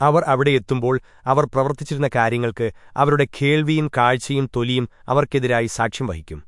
അവർ അവിടെ എത്തുമ്പോൾ അവർ പ്രവർത്തിച്ചിരുന്ന കാര്യങ്ങൾക്ക് അവരുടെ കേൾവിയും കാഴ്ചയും തൊലിയും അവർക്കെതിരായി സാക്ഷ്യം വഹിക്കും.